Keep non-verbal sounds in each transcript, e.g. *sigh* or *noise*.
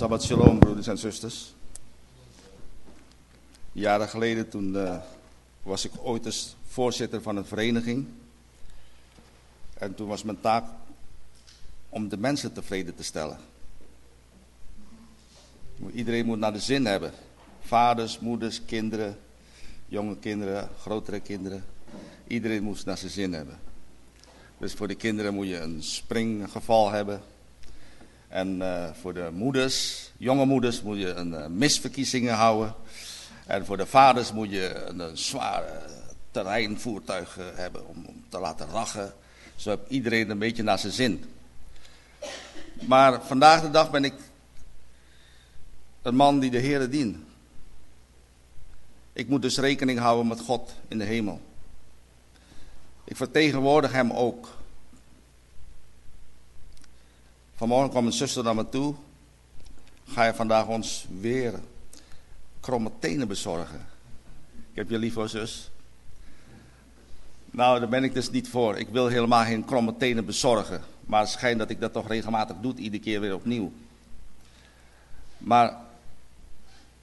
Shabbat shalom, broeders en zusters. Jaren geleden toen uh, was ik ooit eens voorzitter van een vereniging. En toen was mijn taak om de mensen tevreden te stellen. Iedereen moet naar de zin hebben. Vaders, moeders, kinderen, jonge kinderen, grotere kinderen. Iedereen moet naar zijn zin hebben. Dus voor de kinderen moet je een springgeval hebben. En uh, voor de moeders, jonge moeders, moet je een uh, misverkiezingen houden. En voor de vaders moet je een, zware terreinvoertuig uh, hebben om, om, te laten rachen. Zo heeft iedereen een beetje naar zijn zin. Maar vandaag de dag ben ik een man die de Heer dient. Ik moet dus rekening houden met God in de hemel. Ik vertegenwoordig hem ook. Vanmorgen kwam een zuster naar me toe. Ga je vandaag ons weer kromme tenen bezorgen? Ik heb je lief hoor, zus. Nou, daar ben ik dus niet voor. Ik wil helemaal geen kromme tenen bezorgen. Maar het schijnt dat ik dat toch regelmatig doe, iedere keer weer opnieuw. Maar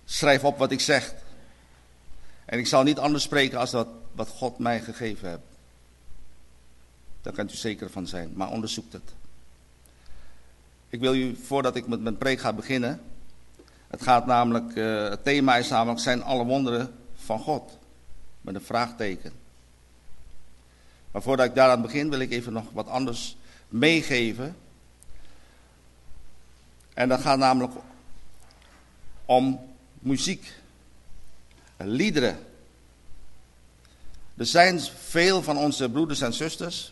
schrijf op wat ik zeg. En ik zal niet anders spreken als dat wat God mij gegeven heeft. Daar kunt u zeker van zijn, maar onderzoek het. Ik wil u, voordat ik met mijn preek ga beginnen, het gaat namelijk, uh, het thema is namelijk, zijn alle wonderen van God? Met een vraagteken. Maar voordat ik daaraan begin, wil ik even nog wat anders meegeven. En dat gaat namelijk om muziek, liederen. Er zijn veel van onze broeders en zusters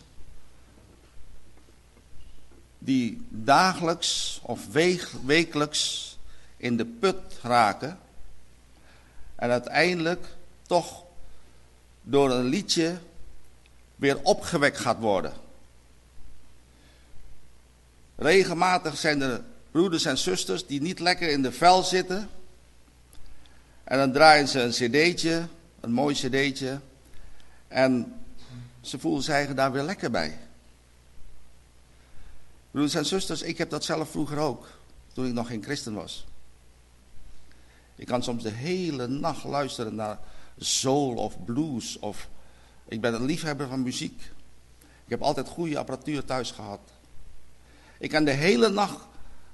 die dagelijks of wekelijks in de put raken en uiteindelijk toch door een liedje weer opgewekt gaat worden. Regelmatig zijn er broeders en zusters die niet lekker in de vel zitten. En dan draaien ze een cd'tje, een mooi cd'tje. En ze voelen zich daar weer lekker bij. Broeders en zusters, ik heb dat zelf vroeger ook, toen ik nog geen christen was. Ik kan soms de hele nacht luisteren naar soul of blues of... Ik ben een liefhebber van muziek. Ik heb altijd goede apparatuur thuis gehad. Ik kan de hele nacht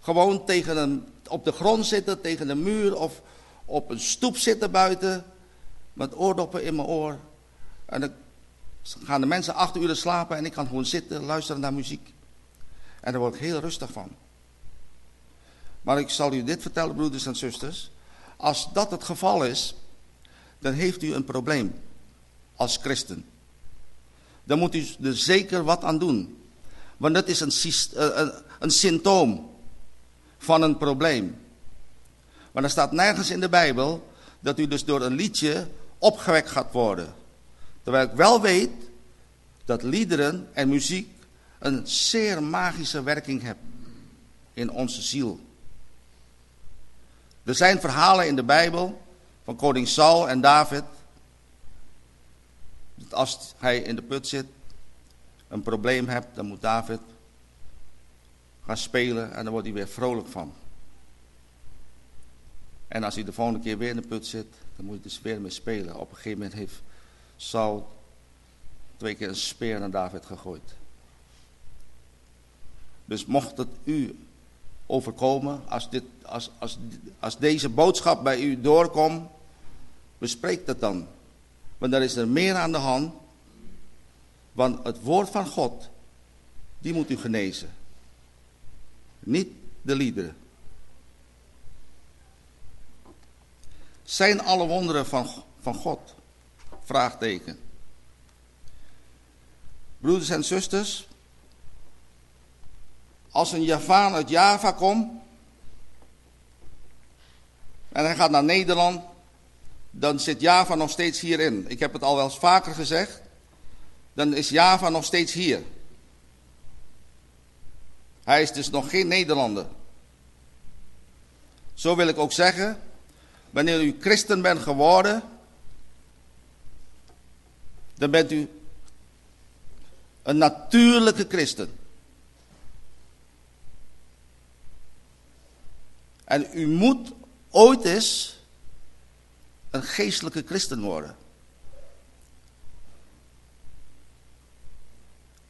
gewoon tegen een, op de grond zitten, tegen een muur of op een stoep zitten buiten. Met oordoppen in mijn oor. En dan gaan de mensen acht uur slapen en ik kan gewoon zitten, luisteren naar muziek. En daar word ik heel rustig van. Maar ik zal u dit vertellen, broeders en zusters. Als dat het geval is, dan heeft u een probleem als christen. Dan moet u er zeker wat aan doen. Want dat is een, eh, een, een symptoom van een probleem. Maar er staat nergens in de Bijbel dat u dus door een liedje opgewekt gaat worden. Terwijl ik wel weet dat liederen en muziek een zeer magische werking heeft in onze ziel. Er zijn verhalen in de Bijbel van koning Saul en David. Als hij in de put zit, een probleem hebt, dan moet David gaan spelen en dan wordt hij weer vrolijk van. En als hij de volgende keer weer in de put zit, dan moet hij dus weer mee spelen. Op een gegeven moment heeft Saul twee keer een speer naar David gegooid. Dus mocht het u overkomen, als, dit, als, als, als deze boodschap bij u doorkomt, bespreek dat dan. Want dan is er meer aan de hand. Want het woord van God, die moet u genezen. Niet de liederen. Zijn alle wonderen van, van God? Vraagteken. Broeders en zusters, als een Javaan uit Java komt en hij gaat naar Nederland, dan zit Java nog steeds hierin. Ik heb het al wel eens vaker gezegd. dan is Java nog steeds hier. Hij is dus nog geen Nederlander. Zo wil ik ook zeggen, wanneer u christen bent geworden, dan bent u een natuurlijke christen. En u moet ooit eens een geestelijke christen worden.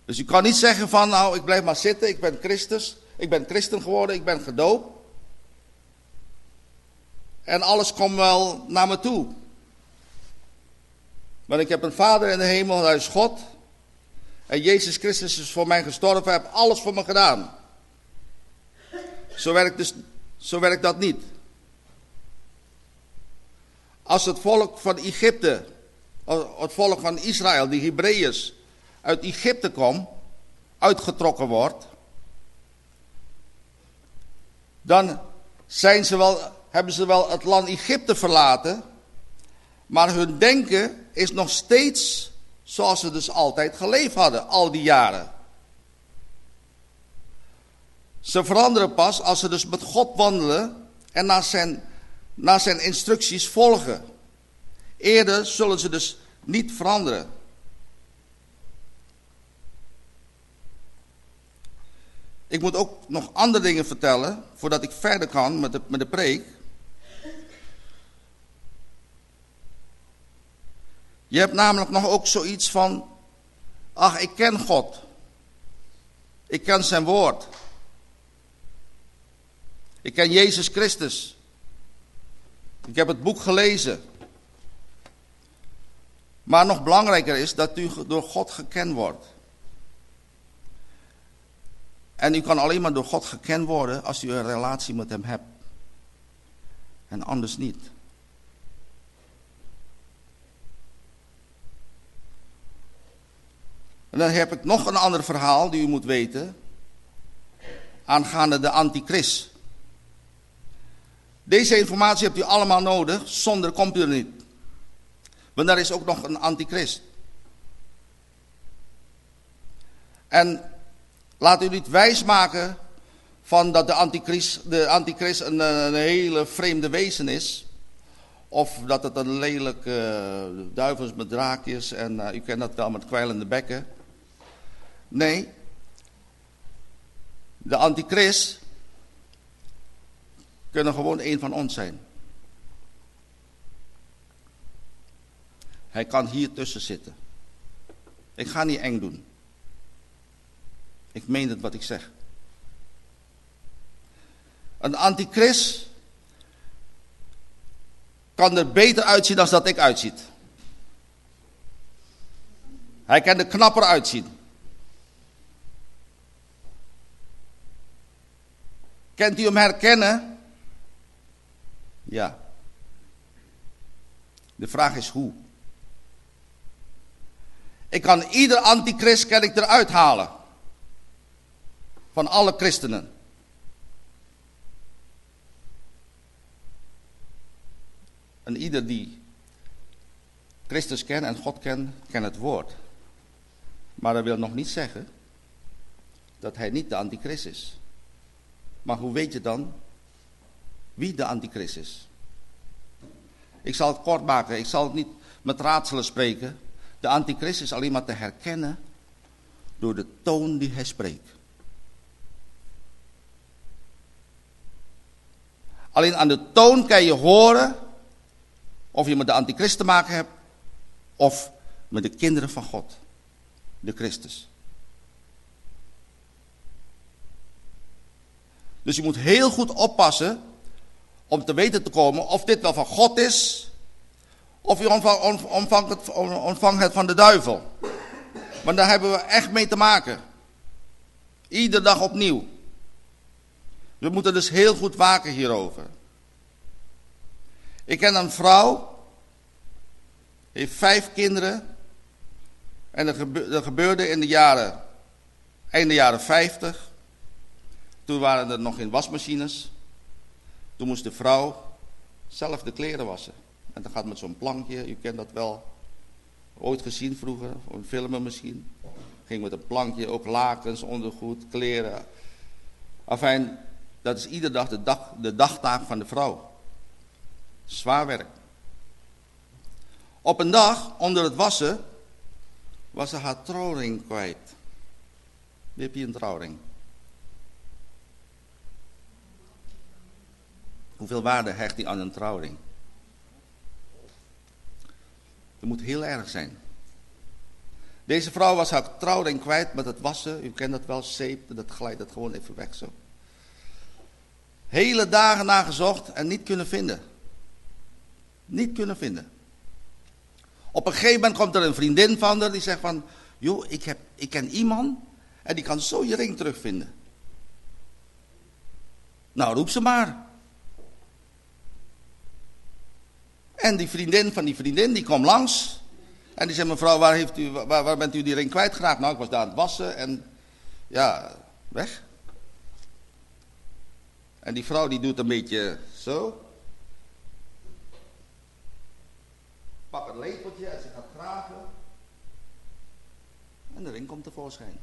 Dus u kan niet zeggen van, nou, ik blijf maar zitten, ik ben Christus, ik ben christen geworden, ik ben gedoopt. En alles komt wel naar me toe. Want ik heb een vader in de hemel, hij is God. En Jezus Christus is voor mij gestorven, hij heeft alles voor me gedaan. Zo werkt, dus, zo werkt dat niet. Als het volk van Egypte, het volk van Israël, die Hebreeërs, uit Egypte kwam, uitgetrokken wordt, dan zijn ze wel, hebben ze wel het land Egypte verlaten, maar hun denken is nog steeds zoals ze dus altijd geleefd hadden, al die jaren. Ze veranderen pas als ze dus met God wandelen en naar zijn, naar zijn instructies volgen. Eerder zullen ze dus niet veranderen. Ik moet ook nog andere dingen vertellen voordat ik verder kan met de, met de preek. Je hebt namelijk nog ook zoiets van, ach ik ken God. Ik ken zijn woord. Ik ken Jezus Christus. Ik heb het boek gelezen. Maar nog belangrijker is dat u door God gekend wordt. En u kan alleen maar door God gekend worden als u een relatie met hem hebt. En anders niet. En dan heb ik nog een ander verhaal die u moet weten. Aangaande de antichrist. Deze informatie hebt u allemaal nodig, zonder komt er niet. Want er is ook nog een antichrist. En Laat u niet wijsmaken van dat de antichrist, de antichrist een, een hele vreemde wezen is. Of dat het een lelijk uh, duivel is met draakjes en uh, u kent dat wel met kwijlende bekken. Nee, de antichrist kunnen gewoon een van ons zijn. Hij kan hier tussen zitten. Ik ga niet eng doen. Ik meen het wat ik zeg. Een antichrist kan er beter uitzien dan dat ik uitziet. Hij kan er knapper uitzien. Kent u hem herkennen? Ja. De vraag is hoe. Ik kan ieder antichrist ik eruit halen van alle christenen. En ieder die Christus kent en God kent, kent het woord. Maar dat wil nog niet zeggen dat hij niet de antichrist is. Maar hoe weet je dan wie de antichrist is? Ik zal het kort maken, ik zal het niet met raadselen spreken. De antichrist is alleen maar te herkennen door de toon die hij spreekt. Alleen aan de toon kan je horen of je met de antichrist te maken hebt of met de kinderen van God, de Christus. Dus je moet heel goed oppassen om te weten te komen of dit wel van God is of je ontvangt het, ontvangt het van de duivel. Want daar hebben we echt mee te maken. Iedere dag opnieuw. We moeten dus heel goed waken hierover. Ik ken een vrouw, heeft vijf kinderen. En dat gebeurde in de jaren, einde jaren 50. Toen waren er nog geen wasmachines. Toen moest de vrouw zelf de kleren wassen. En dan gaat met zo'n plankje, u kent dat wel. Ooit gezien vroeger, een filmen misschien. Ging met een plankje, ook lakens, ondergoed, kleren. Afijn, dat is iedere dag de, dag de dagtaak van de vrouw. Zwaar werk. Op een dag, onder het wassen, was ze haar trouwring kwijt. Heb je een trouwring? Hoeveel waarde hecht hij aan een trouwring? Het moet heel erg zijn. Deze vrouw was haar trouwring kwijt met het wassen. U kent dat wel, zeep, dat glijdt het gewoon even weg zo. Hele dagen nagezocht en niet kunnen vinden. Niet kunnen vinden. Op een gegeven moment komt er een vriendin van haar die zegt van... joh, ik, heb, ik ken iemand en die kan zo je ring terugvinden. Nou, roep ze maar. En die vriendin van die vriendin, die kwam langs. En die zei, mevrouw, waar, heeft u, waar, waar bent u die ring kwijtgeraakt? Nou, ik was daar aan het wassen en ja, weg. En die vrouw die doet een beetje zo. Pak een lepeltje en ze gaat graven. En de ring komt tevoorschijn.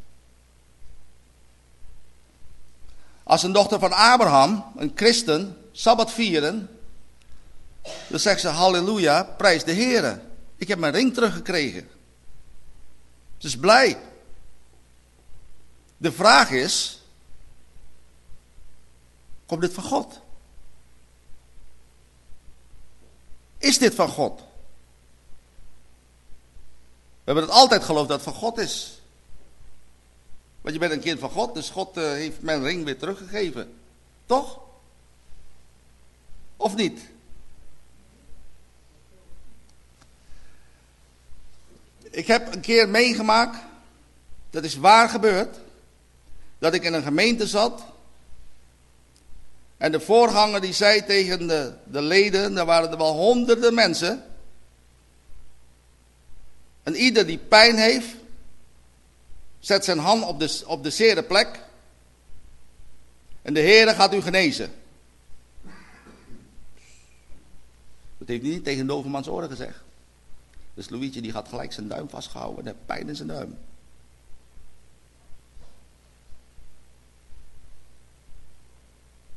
Als een dochter van Abraham, een christen, Sabbat vieren, dan zegt ze halleluja, prijs de Heer. Ik heb mijn ring teruggekregen. Ze is blij. De vraag is, komt dit van God? Is dit van God? We hebben het altijd geloofd dat het van God is. Want je bent een kind van God, dus God uh, heeft mijn ring weer teruggegeven. Toch? Of niet? Ik heb een keer meegemaakt, dat is waar gebeurd, dat ik in een gemeente zat. En de voorganger die zei tegen de, de leden, daar waren er wel honderden mensen. En ieder die pijn heeft, zet zijn hand op de, op de zere plek. En de Heer gaat u genezen. Dat heeft hij niet tegen de overmans oren gezegd. Dus Louietje die had gelijk zijn duim vastgehouden en pijn in zijn duim.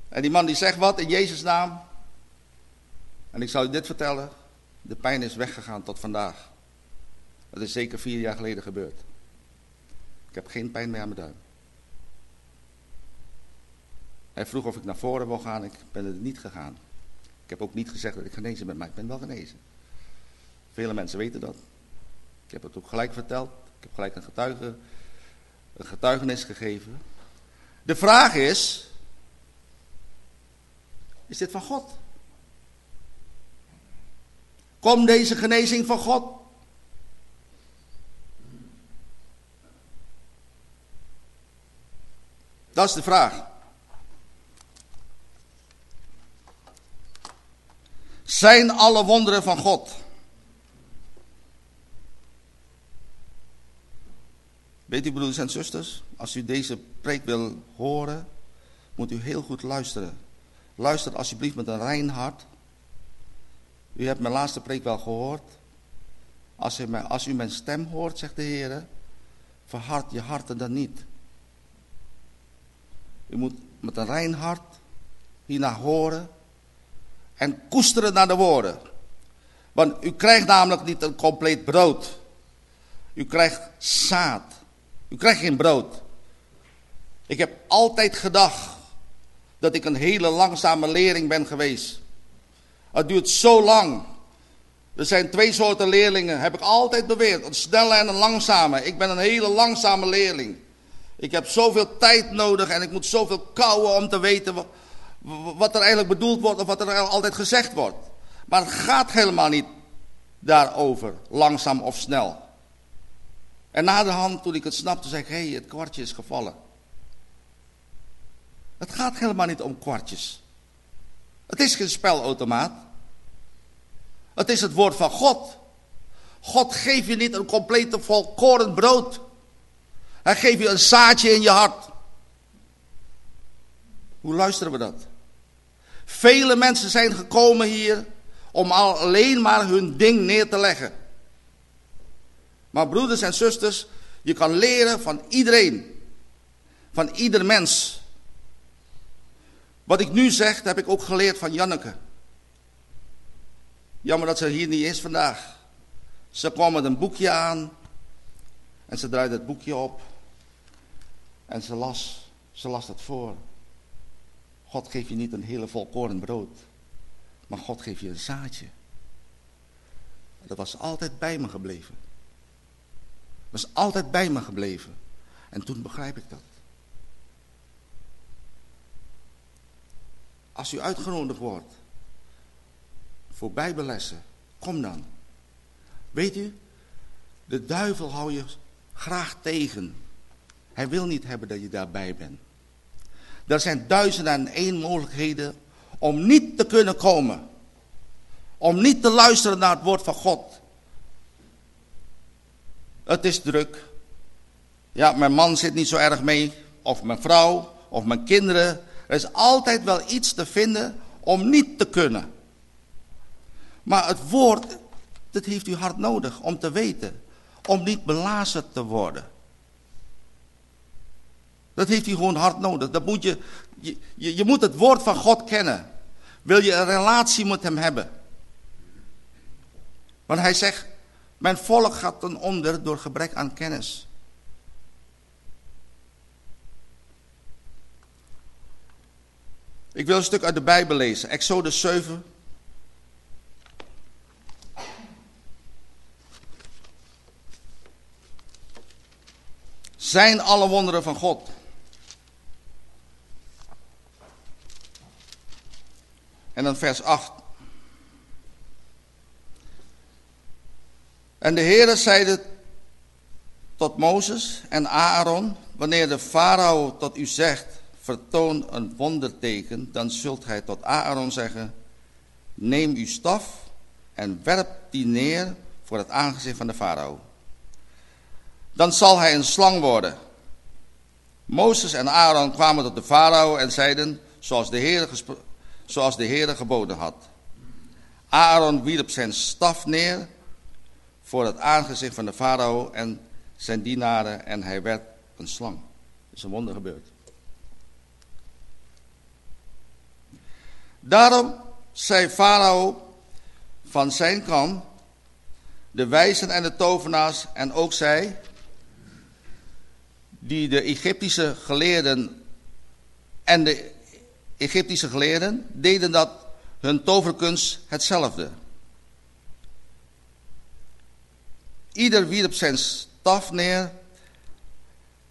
En die man die zegt wat in Jezus' naam. En ik zal u dit vertellen. De pijn is weggegaan tot vandaag. Dat is zeker vier jaar geleden gebeurd. Ik heb geen pijn meer aan mijn duim. Hij vroeg of ik naar voren wil gaan. Ik ben er niet gegaan. Ik heb ook niet gezegd dat ik genezen ben, maar ik ben wel genezen. Vele mensen weten dat. Ik heb het ook gelijk verteld. Ik heb gelijk een, getuige, een getuigenis gegeven. De vraag is, is dit van God? Komt deze genezing van God? Dat is de vraag. Zijn alle wonderen van God? Weet u, broeders en zusters, als u deze preek wil horen, moet u heel goed luisteren. Luister alsjeblieft met een rein hart. U hebt mijn laatste preek wel gehoord. Als u, mijn, als u mijn stem hoort, zegt de Heer, verhard je harten dan niet. U moet met een rein hart hiernaar horen en koesteren naar de woorden. Want u krijgt namelijk niet een compleet brood. U krijgt zaad. U krijgt geen brood. Ik heb altijd gedacht dat ik een hele langzame leerling ben geweest. Het duurt zo lang. Er zijn twee soorten leerlingen, heb ik altijd beweerd. Een snelle en een langzame. Ik ben een hele langzame leerling. Ik heb zoveel tijd nodig en ik moet zoveel kouwen om te weten wat, wat er eigenlijk bedoeld wordt of wat er altijd gezegd wordt. Maar het gaat helemaal niet daarover, langzaam of snel. En na de hand, toen ik het snapte, zei ik, hé, hey, het kwartje is gevallen. Het gaat helemaal niet om kwartjes. Het is geen spelautomaat. Het is het woord van God. God geeft je niet een complete volkoren brood. Hij geeft je een zaadje in je hart. Hoe luisteren we dat? Vele mensen zijn gekomen hier om alleen maar hun ding neer te leggen. Maar broeders en zusters, je kan leren van iedereen. Van ieder mens. Wat ik nu zeg, heb ik ook geleerd van Janneke. Jammer dat ze hier niet is vandaag. Ze kwam met een boekje aan. En ze draaide het boekje op. En ze las, ze las het voor. God geeft je niet een hele volkoren brood. Maar God geeft je een zaadje. Dat was altijd bij me gebleven. Was altijd bij me gebleven. En toen begrijp ik dat. Als u uitgenodigd wordt voor bijbellessen, kom dan. Weet u, de duivel hou je graag tegen. Hij wil niet hebben dat je daarbij bent. Er zijn duizenden en één mogelijkheden om niet te kunnen komen. Om niet te luisteren naar het woord van God. Het is druk. Ja, mijn man zit niet zo erg mee. Of mijn vrouw. Of mijn kinderen. Er is altijd wel iets te vinden om niet te kunnen. Maar het woord, dat heeft u hard nodig om te weten. Om niet belazerd te worden. Dat heeft u gewoon hard nodig. Dat moet je, je, je moet het woord van God kennen. Wil je een relatie met hem hebben. Want hij zegt, mijn volk gaat ten onder door gebrek aan kennis. Ik wil een stuk uit de Bijbel lezen. Exodus 7. Zijn alle wonderen van God. En dan vers 8. En de Heere zeide tot Mozes en Aaron, wanneer de farao tot u zegt, vertoon een wonderteken, dan zult gij tot Aaron zeggen, neem uw staf en werp die neer voor het aangezicht van de farao. Dan zal hij een slang worden. Mozes en Aaron kwamen tot de farao en zeiden, zoals de Heer, zoals de Heer geboden had. Aaron wierp zijn staf neer voor het aangezicht van de farao en zijn dienaren en hij werd een slang. Er is een wonder gebeurd. Daarom zei farao van zijn kant, de wijzen en de tovenaars en ook zij, die de Egyptische geleerden en de Egyptische geleerden deden dat hun toverkunst hetzelfde. Ieder wierp zijn staf neer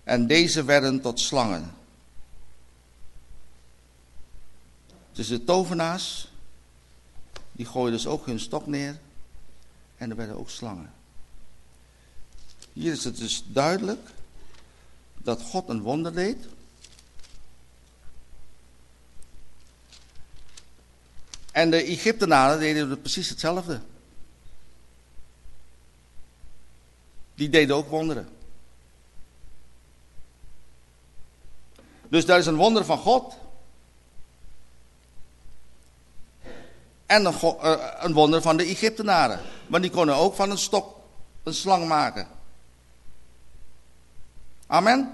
en deze werden tot slangen. Dus de tovenaars, die gooiden dus ook hun stok neer en er werden ook slangen. Hier is het dus duidelijk dat God een wonder deed. En de Egyptenaren deden precies hetzelfde. Die deden ook wonderen. Dus daar is een wonder van God. En een, eh, een wonder van de Egyptenaren. Want die konden ook van een stok een slang maken. Amen.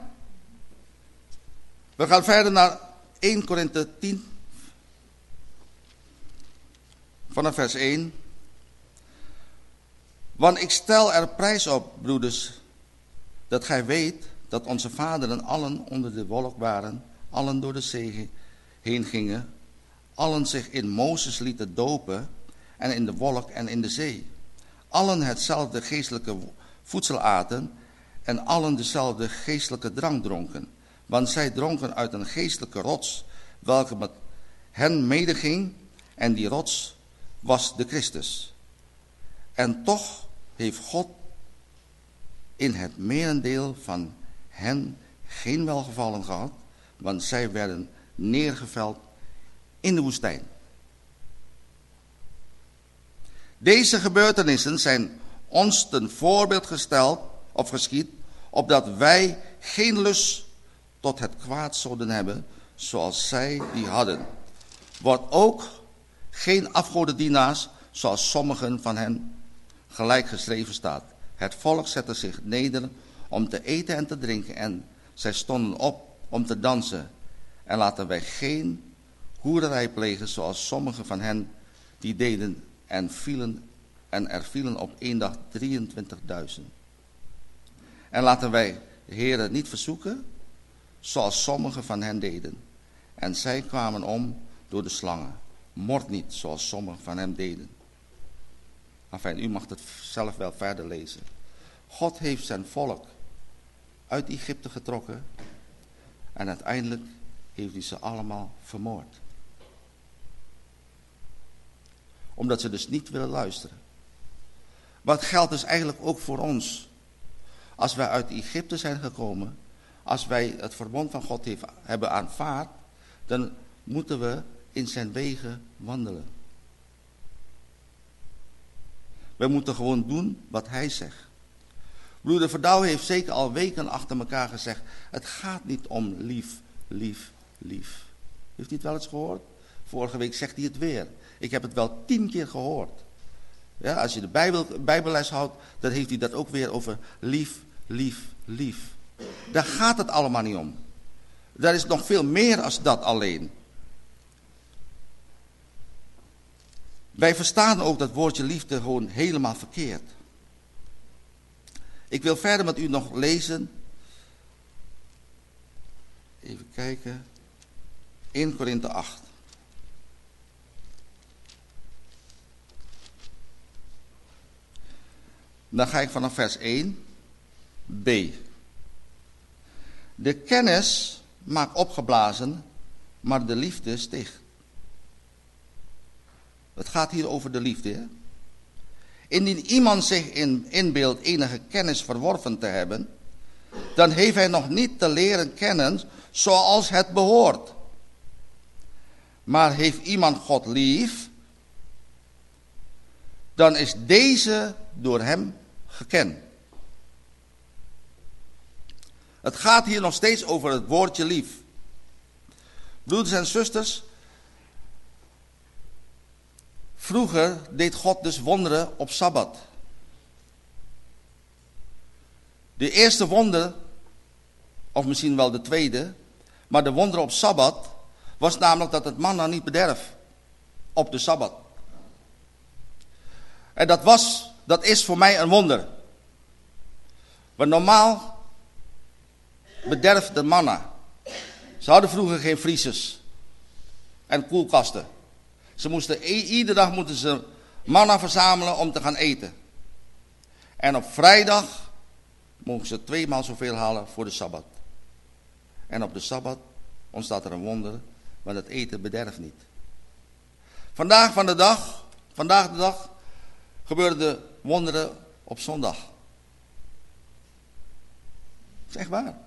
We gaan verder naar 1 Korinthe 10. Vanaf vers 1. Want ik stel er prijs op, broeders, dat gij weet dat onze vaderen allen onder de wolk waren, allen door de zee heen gingen, allen zich in Mozes lieten dopen en in de wolk en in de zee. Allen hetzelfde geestelijke voedsel aten en allen dezelfde geestelijke drank dronken. Want zij dronken uit een geestelijke rots, welke met hen medeging, en die rots was de Christus. En toch heeft God in het merendeel van hen geen welgevallen gehad, want zij werden neergeveld in de woestijn. Deze gebeurtenissen zijn ons ten voorbeeld gesteld of geschied, opdat wij geen lust tot het kwaad zouden hebben, zoals zij die hadden. Wordt ook geen afgodendienaars, zoals sommigen van hen gelijk geschreven staat. Het volk zette zich neder om te eten en te drinken en zij stonden op om te dansen. En laten wij geen hoererij plegen zoals sommige van hen die deden en vielen en er vielen op één dag 23.000. En laten wij de Heeren niet verzoeken zoals sommige van hen deden. En zij kwamen om door de slangen. Mord niet zoals sommigen van hen deden. Enfin, u mag het zelf wel verder lezen. God heeft zijn volk uit Egypte getrokken. En uiteindelijk heeft hij ze allemaal vermoord. Omdat ze dus niet willen luisteren. Wat geldt dus eigenlijk ook voor ons. Als wij uit Egypte zijn gekomen, als wij het verbond van God hebben aanvaard, dan moeten we in zijn wegen wandelen. We moeten gewoon doen wat hij zegt. Broeder Verdouw heeft zeker al weken achter elkaar gezegd, het gaat niet om lief, lief, lief. Heeft hij het wel eens gehoord? Vorige week zegt hij het weer. Ik heb het wel tien keer gehoord. Ja, als je de Bijbel, Bijbelles houdt, dan heeft hij dat ook weer over lief, lief, lief. Daar gaat het allemaal niet om. Daar is nog veel meer als dat alleen. Wij verstaan ook dat woordje liefde gewoon helemaal verkeerd. Ik wil verder met u nog lezen. Even kijken. 1 Korinthe 8. Dan ga ik vanaf vers 1. B. De kennis maakt opgeblazen, maar de liefde sticht. Het gaat hier over de liefde. Hè? Indien iemand zich in, inbeeldt enige kennis verworven te hebben, dan heeft hij nog niet te leren kennen zoals het behoort. Maar heeft iemand God lief, dan is deze door hem gekend. Het gaat hier nog steeds over het woordje lief. Broeders en zusters, vroeger deed God dus wonderen op Sabbat. De eerste wonder, of misschien wel de tweede, maar de wonder op Sabbat was namelijk dat het manna niet bederf op de Sabbat. En dat was, dat is voor mij een wonder. Want normaal bederft de manna. Ze hadden vroeger geen vriezers en koelkasten. Ze moesten iedere dag moeten ze manna verzamelen om te gaan eten. En op vrijdag mogen ze tweemaal zoveel halen voor de Sabbat. En op de Sabbat ontstaat er een wonder, want het eten bederft niet. Vandaag van de dag, vandaag de dag, gebeuren de wonderen op zondag. Zeg waar.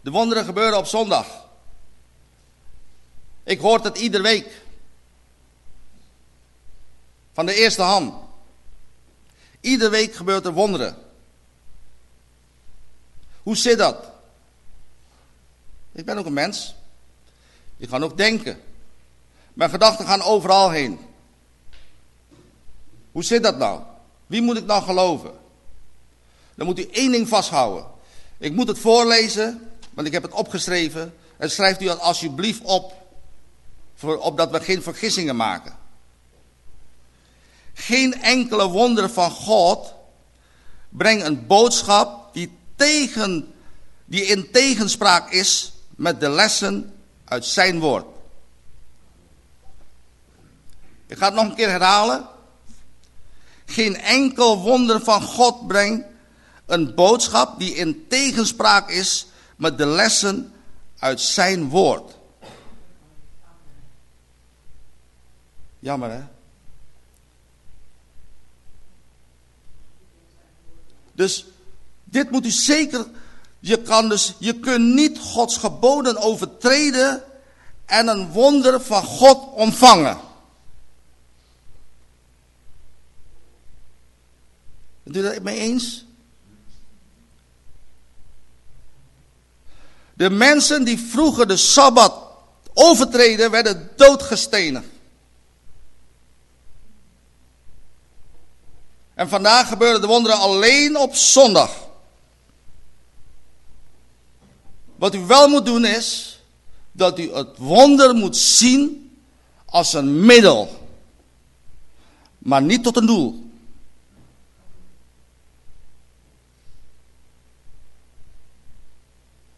De wonderen gebeuren op zondag. Ik hoor het iedere week. Van de eerste hand. Iedere week gebeurt er wonderen. Hoe zit dat? Ik ben ook een mens. Ik kan ook denken. Mijn gedachten gaan overal heen. Hoe zit dat nou? Wie moet ik nou geloven? Dan moet u één ding vasthouden. Ik moet het voorlezen want ik heb het opgeschreven. En schrijft u dat alsjeblieft op. Voor, opdat we geen vergissingen maken. Geen enkele wonder van God brengt een boodschap die, tegen, die in tegenspraak is met de lessen uit zijn woord. Ik ga het nog een keer herhalen. Geen enkel wonder van God brengt een boodschap die in tegenspraak is met de lessen uit zijn woord. Jammer hè? Dus dit moet u zeker, je kan dus, je kunt niet Gods geboden overtreden en een wonder van God ontvangen. Bent u het mee eens? De mensen die vroeger de Sabbat overtreden, werden doodgestenigd. En vandaag gebeuren de wonderen alleen op zondag. Wat u wel moet doen is dat u het wonder moet zien als een middel, maar niet tot een doel.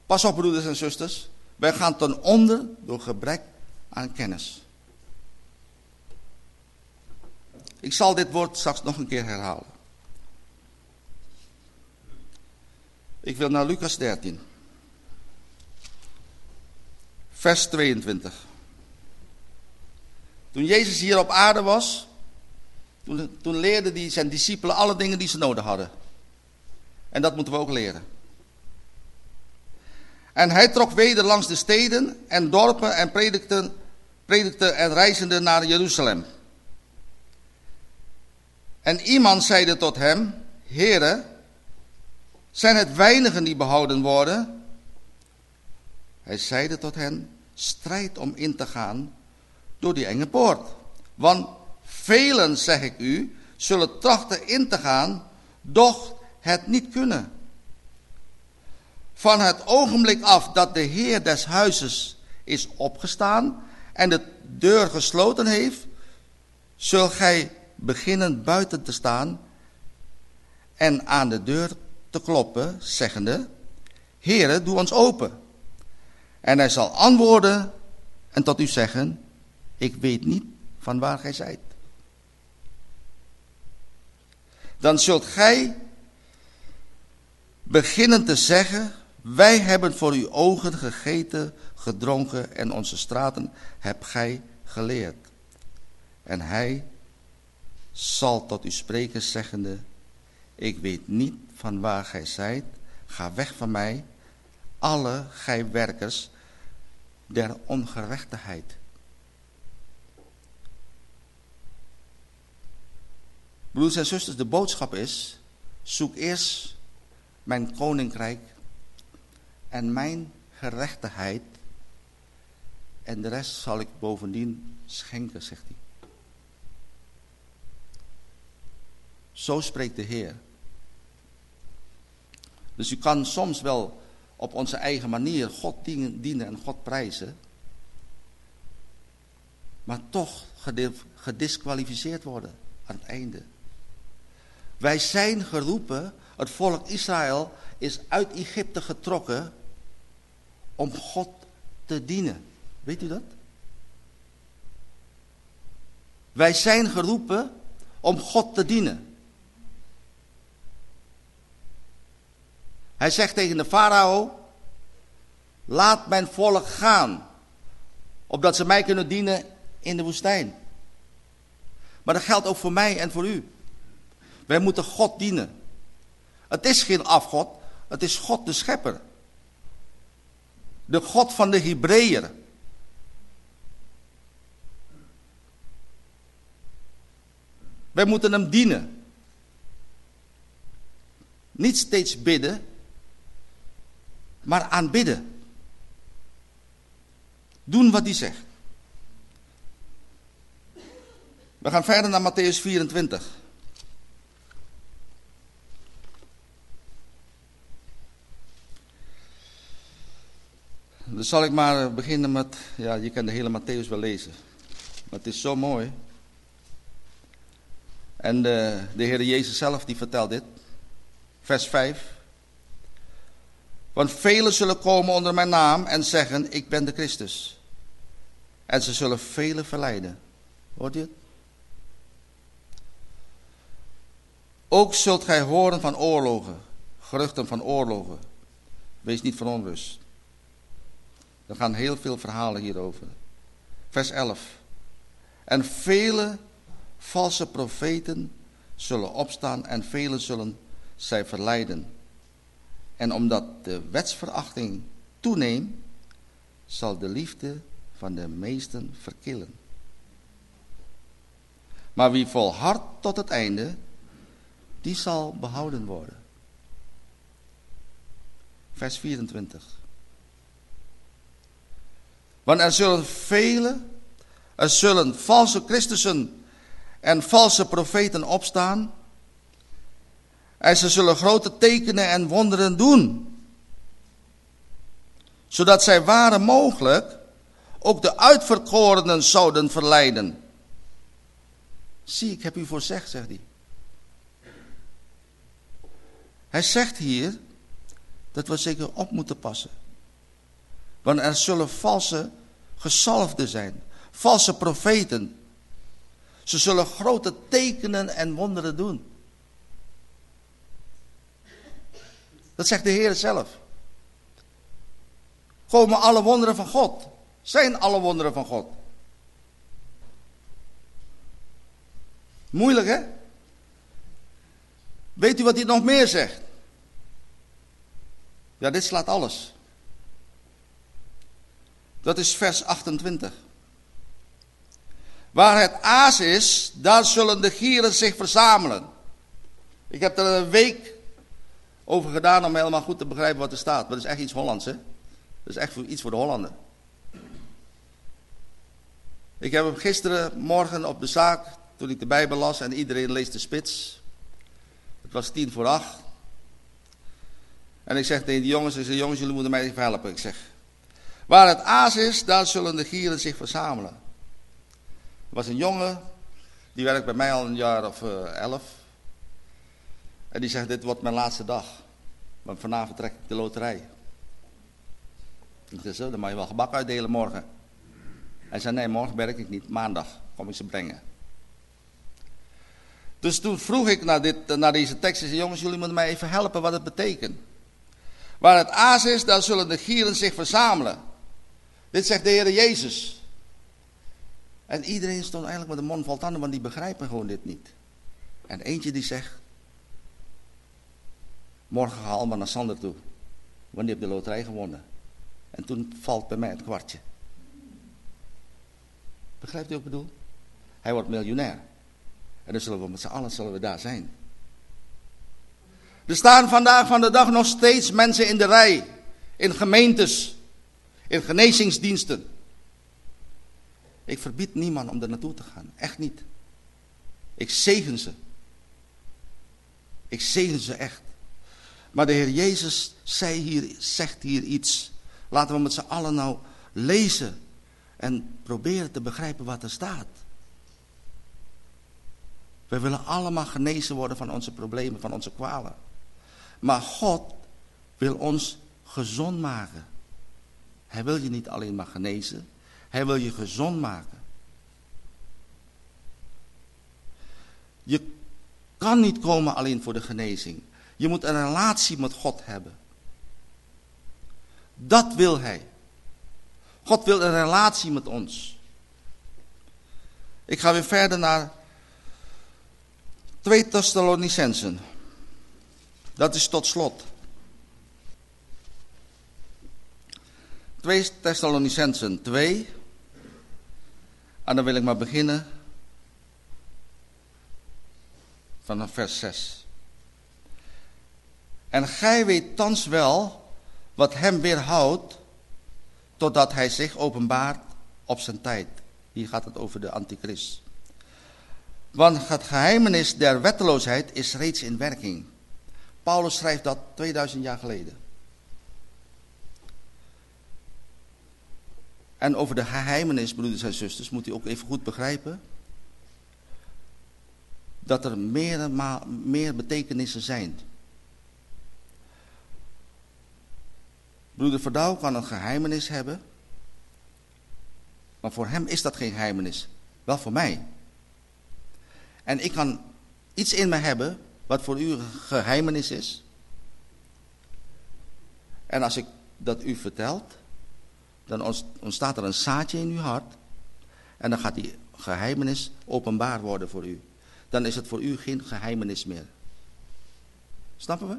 Pas op, broeders en zusters. Wij gaan ten onder door gebrek aan kennis. Ik zal dit woord straks nog een keer herhalen. Ik wil naar Lucas 13. Vers 22. Toen Jezus hier op aarde was, toen, toen leerde hij zijn discipelen alle dingen die ze nodig hadden. En dat moeten we ook leren. En hij trok weder langs de steden en dorpen en predikte, predikte en reizende naar Jeruzalem. En iemand zeide tot hem, Heere, zijn het weinigen die behouden worden? Hij zeide tot hen, strijd om in te gaan door die enge poort. Want velen, zeg ik u, zullen trachten in te gaan, doch het niet kunnen. Van het ogenblik af dat de Heer des huizes is opgestaan en de deur gesloten heeft, zult gij beginnen buiten te staan en aan de deur te kloppen, zeggende, Heere, doe ons open. En hij zal antwoorden en tot u zeggen, ik weet niet van waar gij zijt. Dan zult gij beginnen te zeggen, wij hebben voor uw ogen gegeten, gedronken en onze straten hebt gij geleerd. En hij zal tot u spreken zeggende, ik weet niet van waar gij zijt, ga weg van mij, alle gij werkers der ongerechtigheid. Broeders en zusters, de boodschap is, zoek eerst mijn koninkrijk en mijn gerechtigheid en de rest zal ik bovendien schenken, zegt hij. Zo spreekt de Heer. Dus u kan soms wel op onze eigen manier God dienen en God prijzen. Maar toch gedisqualificeerd worden aan het einde. Wij zijn geroepen, het volk Israël is uit Egypte getrokken om God te dienen. Weet u dat? Wij zijn geroepen om God te dienen. Hij zegt tegen de farao, laat mijn volk gaan, opdat ze mij kunnen dienen in de woestijn. Maar dat geldt ook voor mij en voor u. Wij moeten God dienen. Het is geen afgod, het is God de schepper. De God van de Hebreeën. Wij moeten hem dienen. Niet steeds bidden, maar aanbidden. Doen wat hij zegt. We gaan verder naar Matthäus 24. Dan zal ik maar beginnen met, ja, je kan de hele Matthäus wel lezen. Maar het is zo mooi. En de, de Heer Jezus zelf die vertelt dit. Vers 5. Want velen zullen komen onder mijn naam en zeggen, ik ben de Christus. En ze zullen velen verleiden. Hoort je het? Ook zult gij horen van oorlogen, geruchten van oorlogen. Wees niet van onrust. Er gaan heel veel verhalen hierover. Vers 11. En vele valse profeten zullen opstaan en velen zullen zij verleiden. En omdat de wetsverachting toeneemt, zal de liefde van de meesten verkillen. Maar wie volhardt tot het einde, die zal behouden worden. Vers 24. Want er zullen vele, er zullen valse Christussen en valse profeten opstaan En ze zullen grote tekenen en wonderen doen. Zodat zij waren mogelijk ook de uitverkorenen zouden verleiden. Zie, ik heb u voorzegd, zegt hij. Hij zegt hier dat we zeker op moeten passen. Want er zullen valse gezalfden zijn, valse profeten. Ze zullen grote tekenen en wonderen doen. Dat zegt de Heer zelf. Komen alle wonderen van God? Zijn alle wonderen van God? Moeilijk hè? Weet u wat hij nog meer zegt? Ja, dit slaat alles. Dat is vers 28. Waar het aas is, daar zullen de gieren zich verzamelen. Ik heb er een week over gedaan om helemaal goed te begrijpen wat er staat. Maar dat is echt iets Hollands, hè? Dat is echt iets voor de Hollander. Ik heb hem gisteren morgen op de zaak, toen ik de Bijbel las en iedereen leest de spits. Het was tien voor acht. En ik zeg tegen de jongens, ik zeg, jongens, jullie moeten mij even helpen. Ik zeg, waar het aas is, daar zullen de gieren zich verzamelen. Er was een jongen, die werkt bij mij al een jaar of uh, elf. En die zegt, dit wordt mijn laatste dag. Want vanavond trek ik de loterij. Ik zeg, zo, dan mag je wel gebak uitdelen morgen. Hij zei, nee, morgen werk ik niet. Maandag kom ik ze brengen. Dus toen vroeg ik naar, dit, naar deze tekst. Ik zei, jongens, jullie moeten mij even helpen wat het betekent. Waar het aas is, daar zullen de gieren zich verzamelen. Dit zegt de Heer Jezus. En iedereen stond eigenlijk met de mond vol tanden, want die begrijpen gewoon dit niet. En eentje die zegt, morgen ga allemaal naar Sander toe. Want die heeft de loterij gewonnen. En toen valt bij mij het kwartje. Begrijpt u wat ik bedoel? Hij wordt miljonair. En dan zullen we met z'n allen zullen we daar zijn. Er staan vandaag van de dag nog steeds mensen in de rij. In gemeentes. In genezingsdiensten. Ik verbied niemand om er naartoe te gaan. Echt niet. Ik zegen ze. Ik zegen ze echt. Maar de Heer Jezus zei hier, zegt hier iets. Laten we met z'n allen nou lezen. En proberen te begrijpen wat er staat. We willen allemaal genezen worden van onze problemen, van onze kwalen. Maar God wil ons gezond maken. Hij wil je niet alleen maar genezen. Hij wil je gezond maken. Je kan niet komen alleen voor de genezing. Je moet een relatie met God hebben. Dat wil hij. God wil een relatie met ons. Ik ga weer verder naar 2 Thessalonicensen. Dat is tot slot. 2 Thessalonicensen 2. En dan wil ik maar beginnen vanaf vers 6. En gij weet thans wel wat hem weerhoudt totdat hij zich openbaart op zijn tijd. Hier gaat het over de antichrist. Want het geheimenis der wetteloosheid is reeds in werking. Paulus schrijft dat 2000 jaar geleden. En over de geheimenis, broeders en zusters, moet u ook even goed begrijpen. Dat er meer, meer betekenissen zijn. Broeder Verdouw kan een geheimenis hebben. Maar voor hem is dat geen geheimenis. Wel voor mij. En ik kan iets in me hebben wat voor u een geheimenis is. En als ik dat u vertelt, dan ontstaat er een zaadje in uw hart. En dan gaat die geheimenis openbaar worden voor u. Dan is het voor u geen geheimenis meer. Snappen we?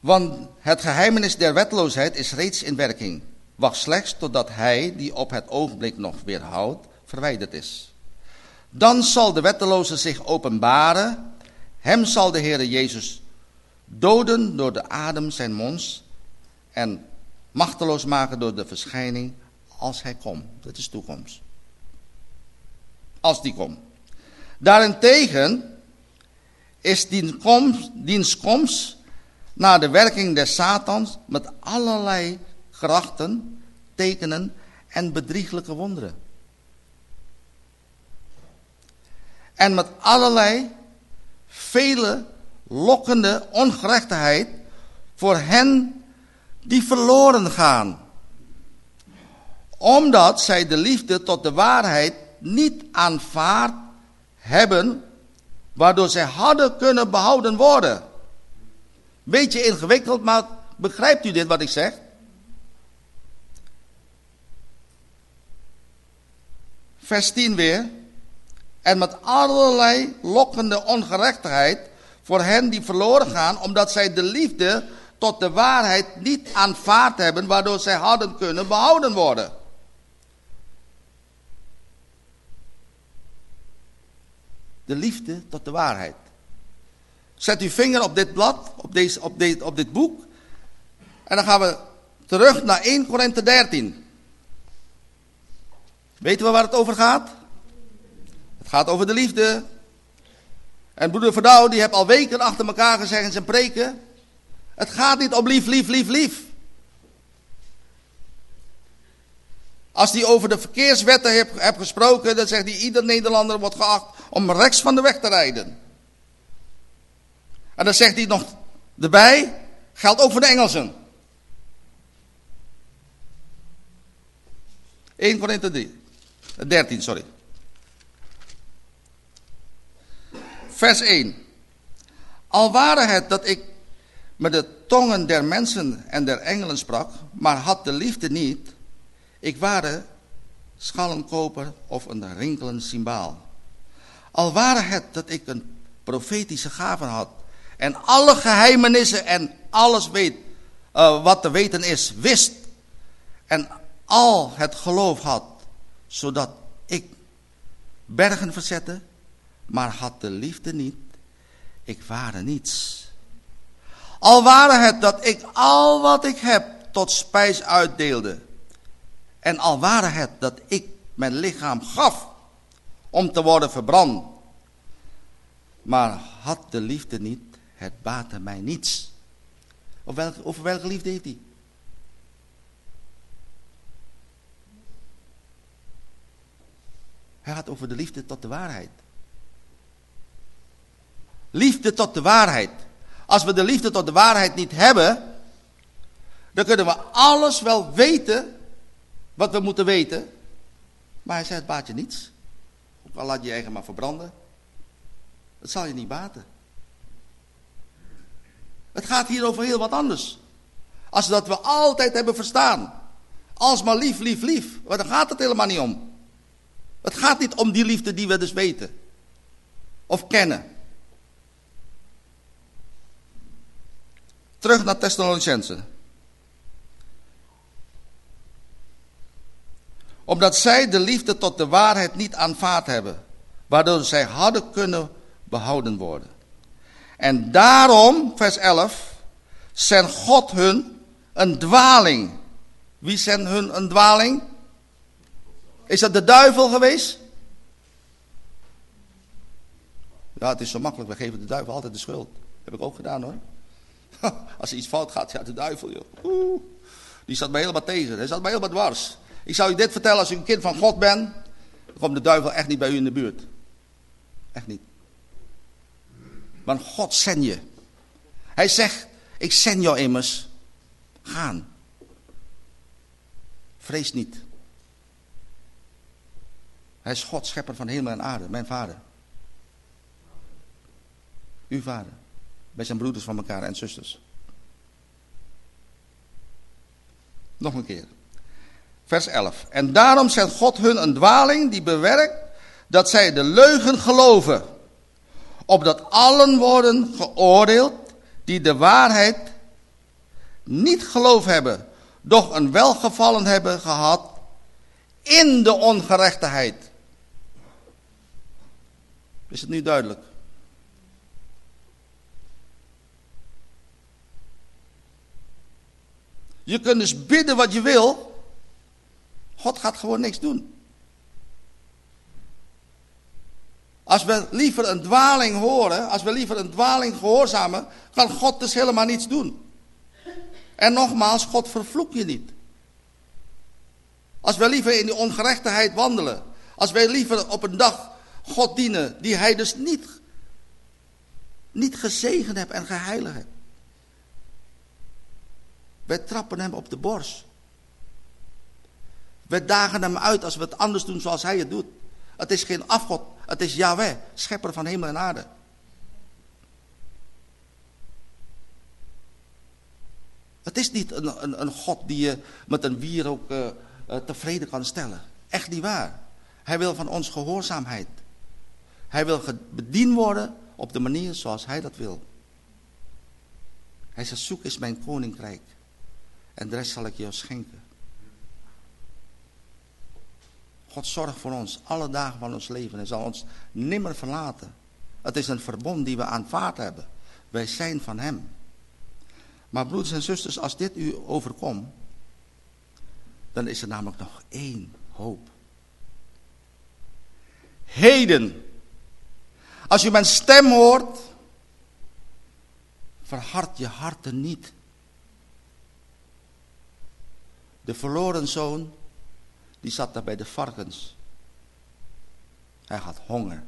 Want het geheimenis der wetloosheid is reeds in werking. Wacht slechts totdat hij, die op het ogenblik nog weerhoudt, verwijderd is. Dan zal de wetteloze zich openbaren. Hem zal de Heere Jezus doden door de adem zijn monds en machteloos maken door de verschijning als hij komt. Dat is toekomst. Als die komt. Daarentegen is diens komst, diens komst naar de werking des Satans met allerlei krachten, tekenen en bedrieglijke wonderen. En met allerlei vele lokkende ongerechtigheid voor hen die verloren gaan. Omdat zij de liefde tot de waarheid niet aanvaard hebben, waardoor zij hadden kunnen behouden worden. Beetje ingewikkeld, maar begrijpt u dit wat ik zeg? Vers 10 weer. En met allerlei lokkende ongerechtigheid voor hen die verloren gaan, omdat zij de liefde tot de waarheid niet aanvaard hebben, waardoor zij hadden kunnen behouden worden. De liefde tot de waarheid. Zet uw vinger op dit blad, op, deze, op, dit, op dit boek. En dan gaan we terug naar 1 Korinthe 13. Weten we waar het over gaat? Het gaat over de liefde. En broeder Verdouw, die heeft al weken achter elkaar gezegd in zijn preken. Het gaat niet om lief, lief, lief, lief. Als hij over de verkeerswetten heeft, gesproken, dan zegt hij ieder Nederlander wordt geacht om rechts van de weg te rijden. En dan zegt hij nog erbij, geldt ook voor de Engelsen. 1 Korinthe 3, 13, sorry. Vers 1. Al waren het dat ik met de tongen der mensen en der engelen sprak, maar had de liefde niet, ik ware schallenkoper of een rinkelend symbaal. Al waren het dat ik een profetische gave had en alle geheimenissen en alles weet uh, wat te weten is, wist en al het geloof had, zodat ik bergen verzette, maar had de liefde niet, ik ware niets. Al waren het dat ik al wat ik heb tot spijs uitdeelde. En al waren het dat ik mijn lichaam gaf om te worden verbrand. Maar had de liefde niet, het baatte mij niets. Over welke, over welke liefde heeft hij? Hij gaat over de liefde tot de waarheid. Liefde tot de waarheid. Als we de liefde tot de waarheid niet hebben, dan kunnen we alles wel weten wat we moeten weten. Maar hij zei, het baat je niets. Ook al laat je eigen maar verbranden. Het zal je niet baten. Het gaat hier over heel wat anders. Als dat we altijd hebben verstaan. Als maar lief, lief, lief. Maar daar gaat het helemaal niet om. Het gaat niet om die liefde die we dus weten. Of kennen. Terug naar Thessalonicense. Omdat zij de liefde tot de waarheid niet aanvaard hebben. Waardoor zij hadden kunnen behouden worden. En daarom, vers 11, zendt God hun een dwaling. Wie zendt hun een dwaling? Is dat de duivel geweest? Ja, het is zo makkelijk. We geven de duivel altijd de schuld. Heb ik ook gedaan hoor. *laughs* Als er iets fout gaat, ja, de duivel, joh. Die zat mij helemaal tegen. Hij zat mij helemaal dwars. Ik zou u dit vertellen, als u een kind van God bent, dan komt de duivel echt niet bij u in de buurt. Echt niet. Want God zendt je. Hij zegt, ik zend jou immers. Gaan. Vrees niet. Hij is God, schepper van hemel en aarde, mijn vader. Uw vader. Wij zijn broeders van elkaar en zusters. Nog een keer. Vers 11. En daarom zendt God hun een dwaling die bewerkt dat zij de leugen geloven. Opdat allen worden geoordeeld die de waarheid niet geloof hebben, doch een welgevallen hebben gehad in de ongerechtigheid. Is het nu duidelijk? Je kunt dus bidden wat je wil. God gaat gewoon niks doen. Als we liever een dwaling horen, als we liever een dwaling gehoorzamen, kan God dus helemaal niets doen. En nogmaals, God vervloekt je niet. Als we liever in die ongerechtigheid wandelen, als wij liever op een dag God dienen die hij dus niet, niet gezegend hebt en geheiligd hebt. Wij trappen hem op de borst. We dagen hem uit als we het anders doen zoals hij het doet. Het is geen afgod, het is Yahweh, schepper van hemel en aarde. Het is niet een, een, een God die je met een wier ook uh, tevreden kan stellen. Echt niet waar. Hij wil van ons gehoorzaamheid. Hij wil bediend worden op de manier zoals hij dat wil. Hij zegt, zoek is mijn koninkrijk. En de rest zal ik jou schenken. God zorgt voor ons alle dagen van ons leven en zal ons nimmer verlaten. Het is een verbond die we aanvaard hebben. Wij zijn van hem. Maar broeders en zusters, als dit u overkomt, dan is er namelijk nog één hoop. Heden, als u mijn stem hoort, verhard je harten niet. De verloren zoon, die zat daar bij de varkens. Hij had honger.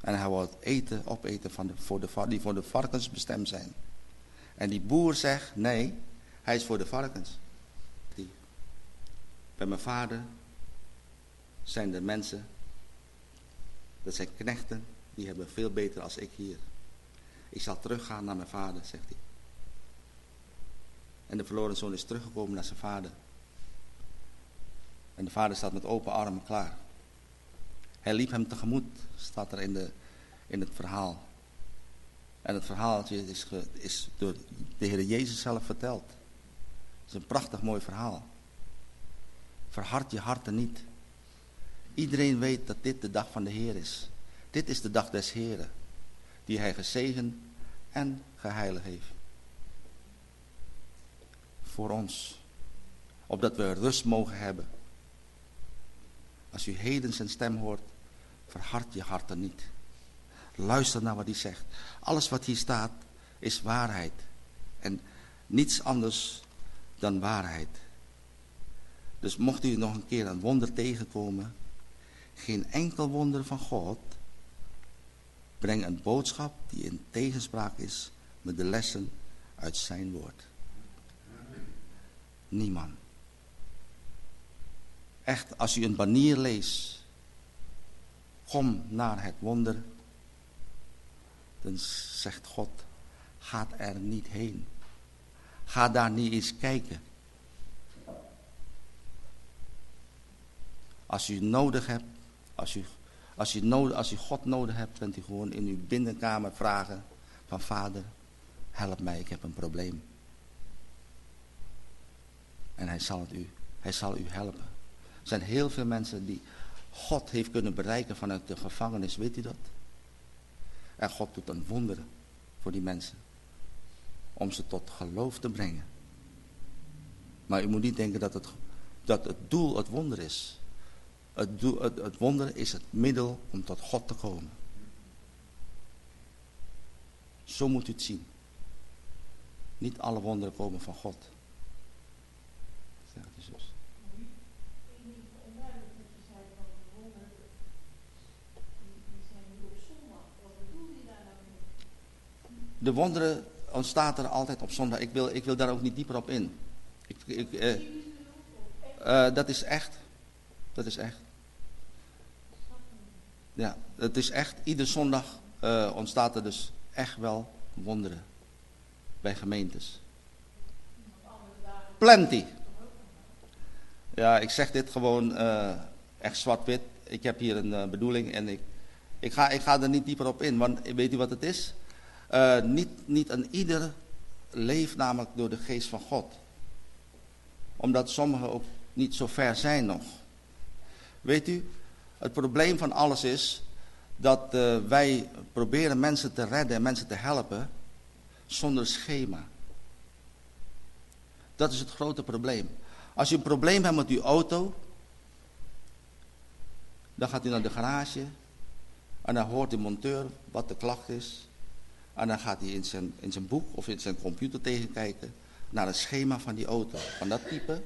En hij wil eten opeten van de, voor de, die voor de varkens bestemd zijn. En die boer zegt, nee, hij is voor de varkens. Die. Bij mijn vader zijn er mensen, dat zijn knechten, die hebben veel beter als ik hier. Ik zal teruggaan naar mijn vader, zegt hij. En de verloren zoon is teruggekomen naar zijn vader. En de vader staat met open armen klaar. Hij liep hem tegemoet, staat er in, de, in het verhaal. En het verhaal is, is door de Heer Jezus zelf verteld. Het is een prachtig mooi verhaal. Verhard je harten niet. Iedereen weet dat dit de dag van de Heer is. Dit is de dag des Heren. Die hij gezegend en geheiligd heeft. Voor ons. Opdat we rust mogen hebben. Als u heden zijn stem hoort, verhard je harten niet. Luister naar wat hij zegt. Alles wat hier staat is waarheid. En niets anders dan waarheid. Dus mocht u nog een keer een wonder tegenkomen, geen enkel wonder van God, breng een boodschap die in tegenspraak is met de lessen uit zijn woord. Niemand. Echt, als u een banier leest, kom naar het wonder, dan zegt God, gaat er niet heen. Ga daar niet eens kijken. Als u nodig hebt, als u, als u, nodig, als u God nodig hebt, kunt u gewoon in uw binnenkamer vragen van vader, help mij, ik heb een probleem. En hij zal, het u, hij zal u helpen. Er zijn heel veel mensen die God heeft kunnen bereiken vanuit de gevangenis, weet u dat? En God doet een wonder voor die mensen. Om ze tot geloof te brengen. Maar u moet niet denken dat het, dat het doel het wonder is. Het, het wonder is het middel om tot God te komen. Zo moet u het zien. Niet alle wonderen komen van God. Zegt de zus. De wonderen ontstaat er altijd op zondag. Ik wil, ik wil daar ook niet dieper op in. Ik, ik, eh, uh, dat is echt. Dat is echt. Ja, het is echt. Iedere zondag uh, ontstaat er dus echt wel wonderen. Bij gemeentes. Plenty. Ja, ik zeg dit gewoon echt zwart-wit. Ik heb hier een bedoeling en ik, ik, ga, ik ga er niet dieper op in. Want weet u wat het is? Uh, niet, niet aan ieder leeft namelijk door de geest van God. Omdat sommigen ook niet zo ver zijn nog. Weet u, het probleem van alles is dat uh, wij proberen mensen te redden en mensen te helpen zonder schema. Dat is het grote probleem. Als je een probleem hebt met uw auto, Dan gaat u naar de garage en dan hoort de monteur wat de klacht is. En dan gaat hij in zijn, in zijn boek of in zijn computer tegenkijken naar het schema van die auto, van dat type.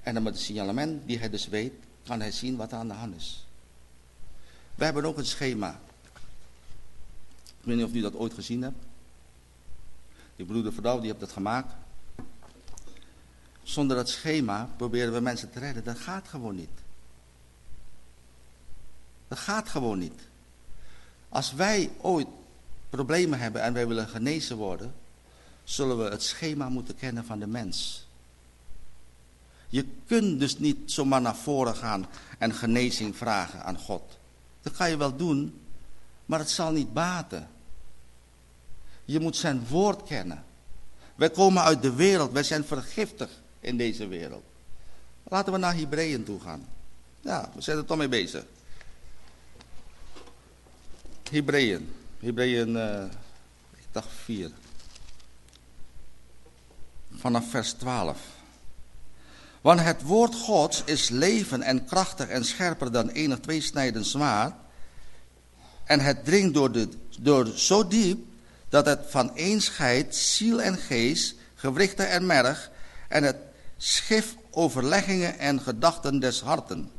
En dan met het signalement die hij dus weet, kan hij zien wat er aan de hand is. We hebben ook een schema. Ik weet niet of u dat ooit gezien hebt. Die broeder Verdouw, die heeft dat gemaakt. Zonder dat schema proberen we mensen te redden. Dat gaat gewoon niet. Dat gaat gewoon niet. Als wij ooit problemen hebben en wij willen genezen worden, zullen we het schema moeten kennen van de mens. Je kunt dus niet zomaar naar voren gaan en genezing vragen aan God. Dat kan je wel doen, maar het zal niet baten. Je moet zijn woord kennen. Wij komen uit de wereld, wij zijn vergiftigd in deze wereld. Laten we naar Hebreeën toe gaan. Ja, we zijn er toch mee bezig. Hebreeën. Hebreeën, uh, ik dacht 4. Vanaf vers 12. Want het woord Gods is leven en krachtig en scherper dan enig tweesnijdend zwaard. En het dringt door, de, door zo diep dat het van een scheidt ziel en geest, gewrichten en merg, en het schif overleggingen en gedachten des harten.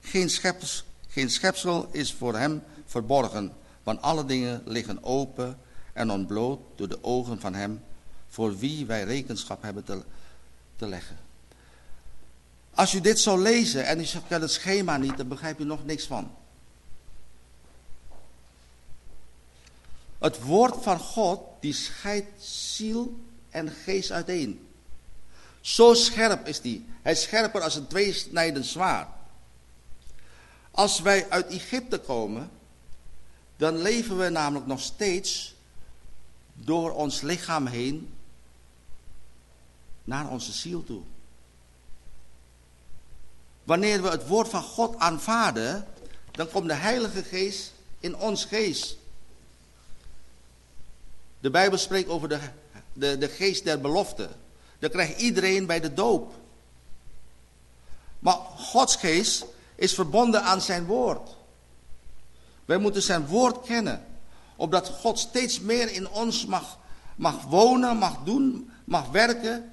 Geen, scheps, geen schepsel is voor hem verborgen, want alle dingen liggen open en ontbloot door de ogen van hem, voor wie wij rekenschap hebben te, te leggen. Als u dit zou lezen en u kent het schema niet, dan begrijp je nog niks van. Het woord van God, die scheidt ziel en geest uiteen. Zo scherp is die. Hij is scherper als een tweesnijdend zwaard. Als wij uit Egypte komen, dan leven we namelijk nog steeds door ons lichaam heen naar onze ziel toe. Wanneer we het woord van God aanvaarden, dan komt de Heilige Geest in ons geest. De Bijbel spreekt over de, de, de geest der belofte. Dat krijgt iedereen bij de doop. Maar Gods geest is verbonden aan zijn woord. Wij moeten zijn woord kennen. Opdat God steeds meer in ons mag, mag wonen, mag doen, mag werken.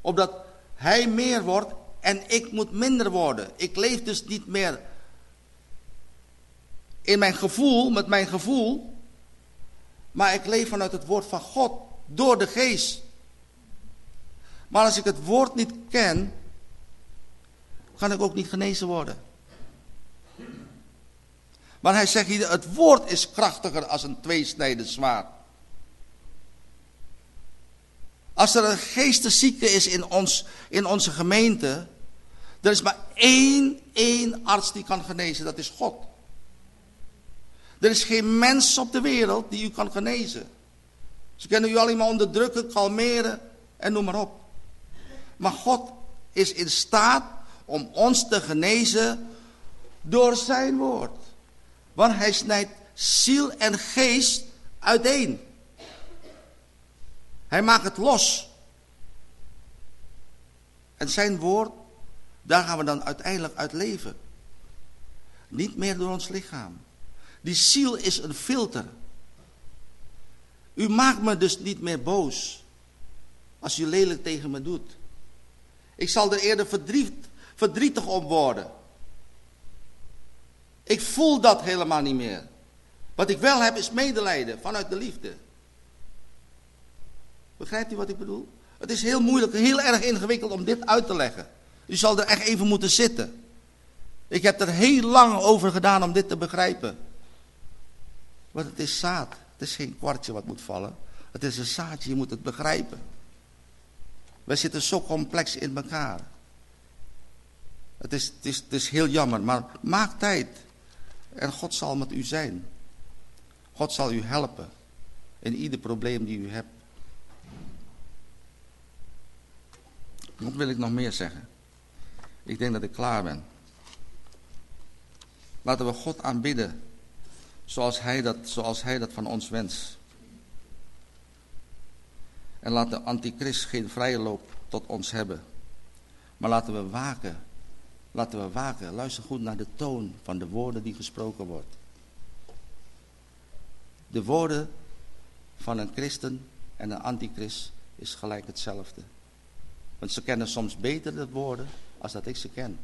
Opdat hij meer wordt en ik moet minder worden. Ik leef dus niet meer in mijn gevoel, met mijn gevoel. Maar ik leef vanuit het woord van God, door de geest. Maar als ik het woord niet ken, kan ik ook niet genezen worden. Maar hij zegt hier, het woord is krachtiger als een tweesnijden zwaard. Als er een geestesziekte is in, ons, in onze gemeente, er is maar één, één arts die kan genezen, dat is God. Er is geen mens op de wereld die u kan genezen. Ze kunnen u alleen maar onderdrukken, kalmeren en noem maar op. Maar God is in staat om ons te genezen door zijn woord. Want hij snijdt ziel en geest uiteen. Hij maakt het los. En zijn woord, daar gaan we dan uiteindelijk uit leven. Niet meer door ons lichaam. Die ziel is een filter. U maakt me dus niet meer boos. Als u lelijk tegen me doet. Ik zal er eerder verdrietig om worden. Ik voel dat helemaal niet meer. Wat ik wel heb is medelijden vanuit de liefde. Begrijpt u wat ik bedoel? Het is heel moeilijk, heel erg ingewikkeld om dit uit te leggen. U zal er echt even moeten zitten. Ik heb er heel lang over gedaan om dit te begrijpen. Want het is zaad. Het is geen kwartje wat moet vallen. Het is een zaadje, je moet het begrijpen. Wij zitten zo complex in elkaar. Het is, het is, het is heel jammer, maar maak tijd. En God zal met u zijn. God zal u helpen in ieder probleem die u hebt. Wat wil ik nog meer zeggen? Ik denk dat ik klaar ben. Laten we God aanbidden zoals hij dat, zoals hij dat van ons wenst. En laat de antichrist geen vrije loop tot ons hebben. Maar laten we waken Laten we waken. Luister goed naar de toon van de woorden die gesproken wordt. De woorden van een christen en een antichrist is gelijk hetzelfde. Want ze kennen soms beter de woorden als dat ik ze ken.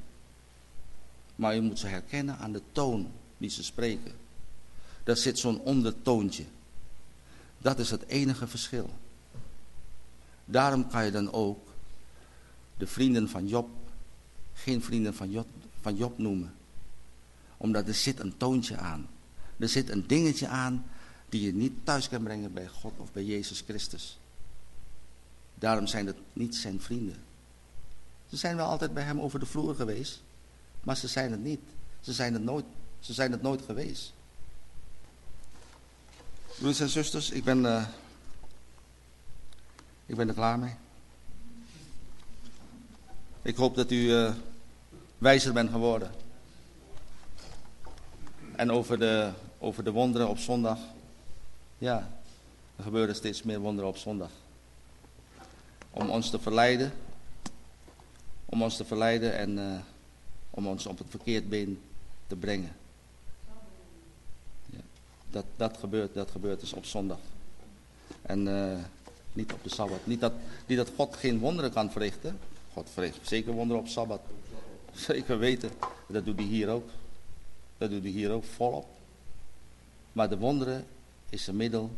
Maar je moet ze herkennen aan de toon die ze spreken. Daar zit zo'n ondertoontje. Dat is het enige verschil. Daarom kan je dan ook de vrienden van Job geen vrienden van Job, van Job noemen. Omdat er zit een toontje aan. Er zit een dingetje aan die je niet thuis kan brengen bij God of bij Jezus Christus. Daarom zijn het niet zijn vrienden. Ze zijn wel altijd bij hem over de vloer geweest, maar ze zijn het niet. Ze zijn het nooit, ze zijn het nooit geweest. Broers en zusters, ik ben, uh, ik ben er klaar mee. Ik hoop dat u uh, wijzer bent geworden. En over de, over de wonderen op zondag. Ja, er gebeuren steeds meer wonderen op zondag. Om ons te verleiden. Om ons te verleiden en uh, om ons op het verkeerd been te brengen. Ja, dat, dat, gebeurt, dat gebeurt dus op zondag. En uh, niet op de Sabbat. Niet dat, niet dat God geen wonderen kan verrichten. God verricht zeker wonderen op Sabbat. Zeker weten. Dat doet hij hier ook. Dat doet hij hier ook volop. Maar de wonderen is een middel,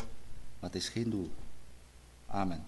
maar het is geen doel. Amen.